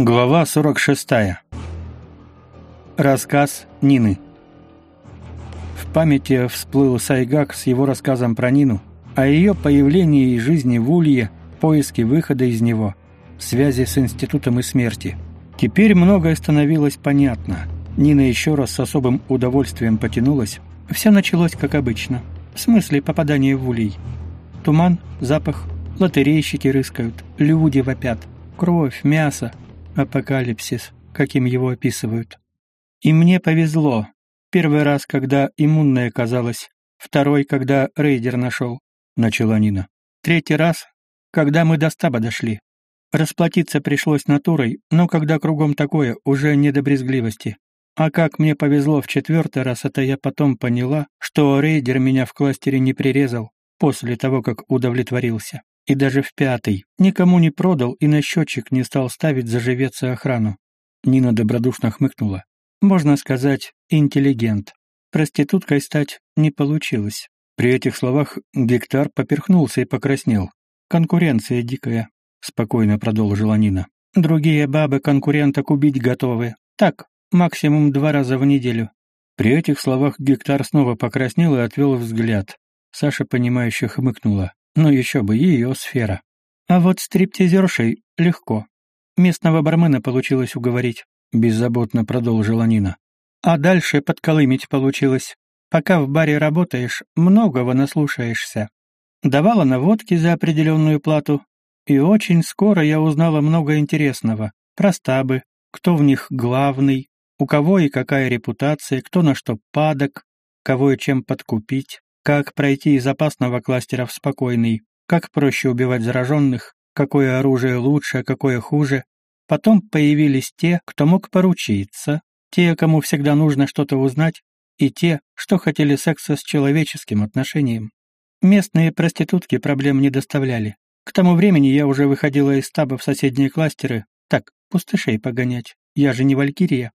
Глава 46. Рассказ Нины. В памяти всплыл Сайгак с его рассказом про Нину, о ее появлении и жизни в Улье, поиске выхода из него, связи с институтом и смерти. Теперь многое становилось понятно. Нина еще раз с особым удовольствием потянулась. Все началось как обычно. В смысле попадания в Улей. Туман, запах, лотерейщики рыскают, люди вопят. Кровь, мясо, апокалипсис, каким его описывают. И мне повезло. Первый раз, когда иммунная оказалась, второй, когда рейдер нашел, начала Нина. Третий раз, когда мы до стаба дошли. Расплатиться пришлось натурой, но когда кругом такое, уже не до брезгливости. А как мне повезло в четвертый раз, это я потом поняла, что рейдер меня в кластере не прирезал после того, как удовлетворился и даже в пятый. Никому не продал и на счетчик не стал ставить заживеться охрану. Нина добродушно хмыкнула. Можно сказать, интеллигент. Проституткой стать не получилось. При этих словах Гектар поперхнулся и покраснел. «Конкуренция дикая», — спокойно продолжила Нина. «Другие бабы конкуренток убить готовы. Так, максимум два раза в неделю». При этих словах Гектар снова покраснел и отвел взгляд. Саша, понимающе хмыкнула. Ну еще бы, ее сфера. А вот стриптизершей легко. Местного бармена получилось уговорить, беззаботно продолжила Нина. А дальше подколымить получилось. Пока в баре работаешь, многого наслушаешься. Давала наводки за определенную плату, и очень скоро я узнала много интересного. Про стабы, кто в них главный, у кого и какая репутация, кто на что падок, кого и чем подкупить как пройти из опасного кластера в спокойный, как проще убивать зараженных, какое оружие лучше, а какое хуже. Потом появились те, кто мог поручиться, те, кому всегда нужно что-то узнать, и те, что хотели секса с человеческим отношением. Местные проститутки проблем не доставляли. К тому времени я уже выходила из стаба в соседние кластеры. Так, пустышей погонять. Я же не валькирия.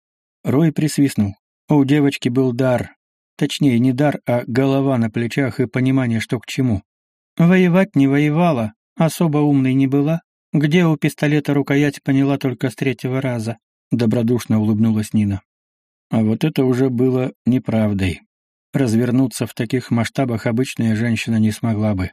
Рой присвистнул. У девочки был дар, Точнее, не дар, а голова на плечах и понимание, что к чему. Воевать не воевала, особо умной не была. Где у пистолета рукоять поняла только с третьего раза. Добродушно улыбнулась Нина. А вот это уже было неправдой. Развернуться в таких масштабах обычная женщина не смогла бы.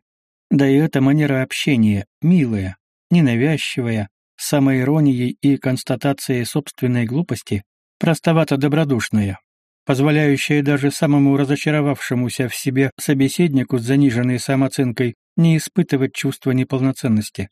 Да и эта манера общения, милая, ненавязчивая, с самоиронией и констатацией собственной глупости, простовато-добродушная позволяющая даже самому разочаровавшемуся в себе собеседнику с заниженной самооценкой не испытывать чувства неполноценности.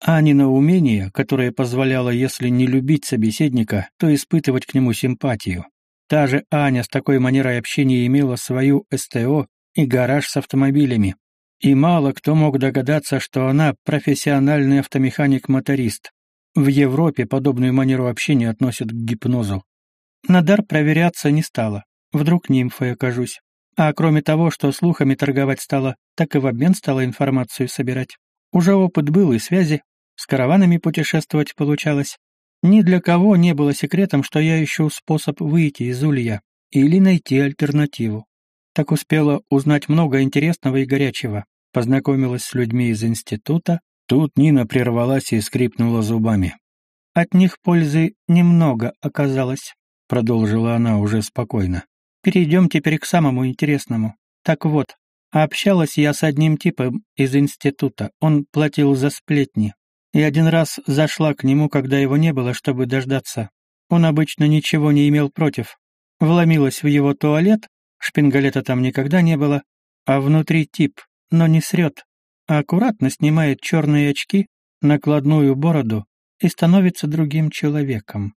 Анина умение, которое позволяло, если не любить собеседника, то испытывать к нему симпатию. Та же Аня с такой манерой общения имела свою СТО и гараж с автомобилями. И мало кто мог догадаться, что она профессиональный автомеханик-моторист. В Европе подобную манеру общения относят к гипнозу. На дар проверяться не стала. Вдруг нимфой окажусь. А кроме того, что слухами торговать стала, так и в обмен стала информацию собирать. Уже опыт был и связи, с караванами путешествовать получалось. Ни для кого не было секретом, что я ищу способ выйти из улья или найти альтернативу. Так успела узнать много интересного и горячего. Познакомилась с людьми из института. Тут Нина прервалась и скрипнула зубами. От них пользы немного оказалось. — продолжила она уже спокойно. «Перейдем теперь к самому интересному. Так вот, общалась я с одним типом из института. Он платил за сплетни. И один раз зашла к нему, когда его не было, чтобы дождаться. Он обычно ничего не имел против. Вломилась в его туалет, шпингалета там никогда не было, а внутри тип, но не срет, а аккуратно снимает черные очки, накладную бороду и становится другим человеком.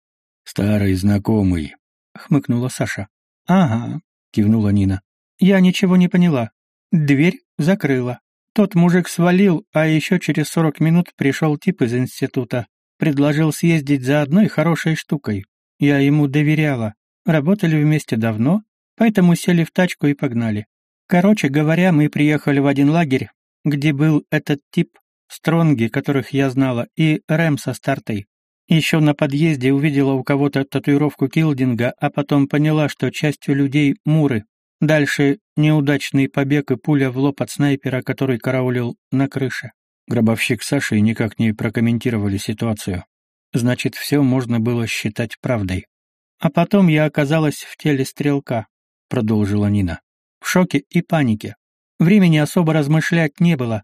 «Старый знакомый», — хмыкнула Саша. «Ага», — кивнула Нина. «Я ничего не поняла. Дверь закрыла. Тот мужик свалил, а еще через сорок минут пришел тип из института. Предложил съездить за одной хорошей штукой. Я ему доверяла. Работали вместе давно, поэтому сели в тачку и погнали. Короче говоря, мы приехали в один лагерь, где был этот тип, Стронги, которых я знала, и Рэм со стартой. Еще на подъезде увидела у кого-то татуировку Килдинга, а потом поняла, что частью людей — муры. Дальше неудачный побег и пуля в лоб от снайпера, который караулил на крыше. Гробовщик Саши никак не прокомментировали ситуацию. значит, все можно было считать правдой. А потом я оказалась в теле стрелка, продолжила Нина. В шоке и панике. Времени особо размышлять не было.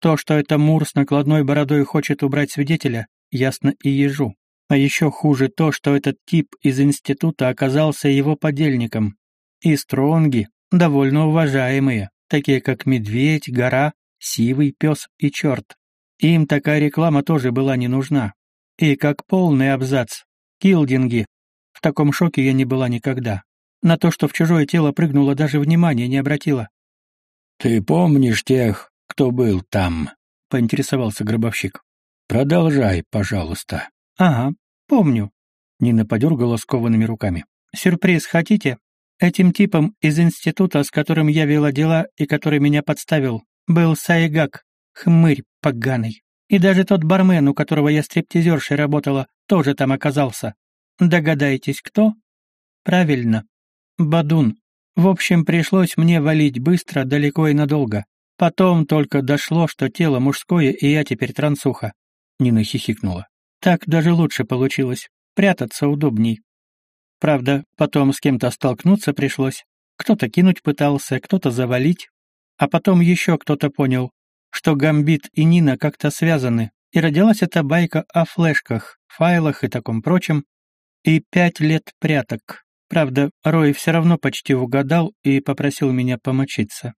То, что это Мур с накладной бородой хочет убрать свидетеля, ясно и ежу. А еще хуже то, что этот тип из института оказался его подельником. И стронги, довольно уважаемые, такие как Медведь, Гора, Сивый, Пес и Черт. Им такая реклама тоже была не нужна. И как полный абзац. Килдинги. В таком шоке я не была никогда. На то, что в чужое тело прыгнула, даже внимания не обратила. «Ты помнишь тех, кто был там?» — поинтересовался гробовщик. «Продолжай, пожалуйста». «Ага, помню». Нина подергала скованными руками. «Сюрприз хотите? Этим типом из института, с которым я вела дела и который меня подставил, был Сайгак, хмырь поганый. И даже тот бармен, у которого я стриптизершей работала, тоже там оказался. Догадаетесь, кто? Правильно. Бадун. В общем, пришлось мне валить быстро, далеко и надолго. Потом только дошло, что тело мужское, и я теперь трансуха. Нина хихикнула. Так даже лучше получилось. Прятаться удобней. Правда, потом с кем-то столкнуться пришлось. Кто-то кинуть пытался, кто-то завалить. А потом еще кто-то понял, что Гамбит и Нина как-то связаны, и родилась эта байка о флешках, файлах и таком прочем, и пять лет пряток. Правда, Рой все равно почти угадал и попросил меня помочиться.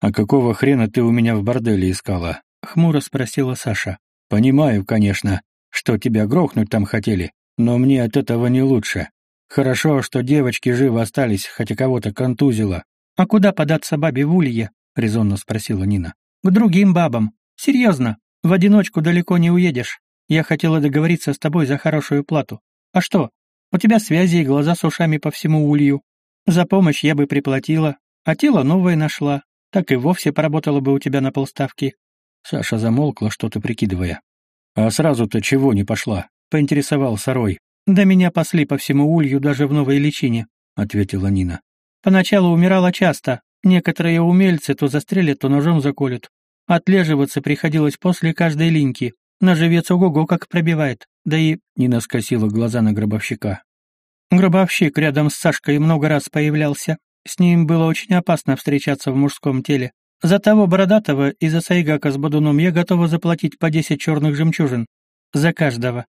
«А какого хрена ты у меня в борделе искала?» — хмуро спросила Саша. «Понимаю, конечно, что тебя грохнуть там хотели, но мне от этого не лучше. Хорошо, что девочки живы остались, хотя кого-то контузило». «А куда податься бабе в улье?» — резонно спросила Нина. «К другим бабам. Серьезно, в одиночку далеко не уедешь. Я хотела договориться с тобой за хорошую плату. А что, у тебя связи и глаза с ушами по всему улью. За помощь я бы приплатила, а тело новое нашла. Так и вовсе поработала бы у тебя на полставки». Саша замолкла, что-то прикидывая. «А сразу-то чего не пошла?» — поинтересовался Рой. «Да меня пасли по всему улью даже в новой личине», — ответила Нина. «Поначалу умирала часто. Некоторые умельцы то застрелят, то ножом заколют. Отлеживаться приходилось после каждой линьки. На живец ого-го как пробивает. Да и...» Нина скосила глаза на гробовщика. Гробовщик рядом с Сашкой много раз появлялся. С ним было очень опасно встречаться в мужском теле. За того бородатого и за Сайгака с Бадуном я готова заплатить по десять черных жемчужин. За каждого.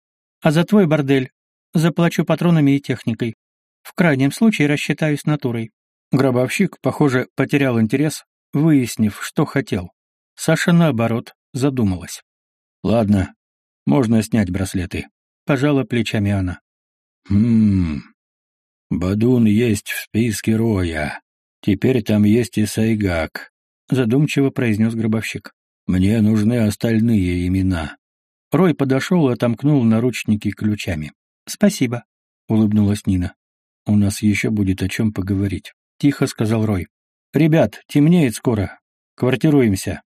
А за твой бордель заплачу патронами и техникой. В крайнем случае рассчитаюсь натурой». Гробовщик, похоже, потерял интерес, выяснив, что хотел. Саша, наоборот, задумалась. Ладно, можно снять браслеты. Пожала плечами она. Хм. Бадун есть в списке Роя. Теперь там есть и Сайгак, задумчиво произнес гробовщик. Мне нужны остальные имена. Рой подошел и отомкнул наручники ключами. «Спасибо», — улыбнулась Нина. «У нас еще будет о чем поговорить», — тихо сказал Рой. «Ребят, темнеет скоро. Квартируемся.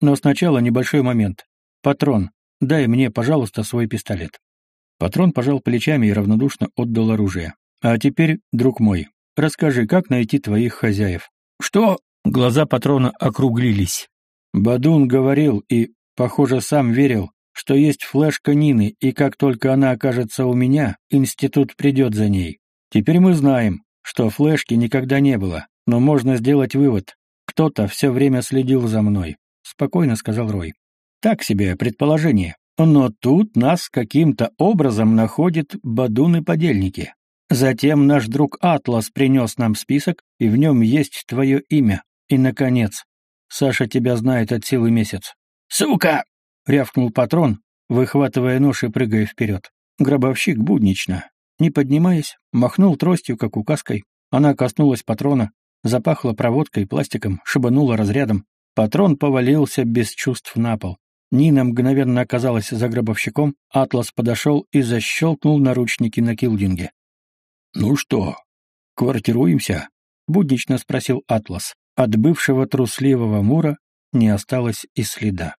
Но сначала небольшой момент. «Патрон, дай мне, пожалуйста, свой пистолет». Патрон пожал плечами и равнодушно отдал оружие. «А теперь, друг мой, расскажи, как найти твоих хозяев?» «Что?» Глаза патрона округлились. Бадун говорил и, похоже, сам верил, что есть флешка Нины, и как только она окажется у меня, институт придет за ней. Теперь мы знаем, что флешки никогда не было, но можно сделать вывод. Кто-то все время следил за мной, — спокойно сказал Рой. Так себе предположение. Но тут нас каким-то образом находят бадуны-подельники. Затем наш друг Атлас принес нам список, и в нем есть твое имя. И, наконец, Саша тебя знает от силы месяц. «Сука!» — рявкнул патрон, выхватывая нож и прыгая вперед. Гробовщик буднично, не поднимаясь, махнул тростью, как указкой. Она коснулась патрона, запахла проводкой, пластиком, шибанула разрядом. Патрон повалился без чувств на пол. Нина мгновенно оказалась за гробовщиком, Атлас подошел и защелкнул наручники на килдинге. «Ну что, квартируемся?» — буднично спросил Атлас. От бывшего трусливого Мура не осталось и следа.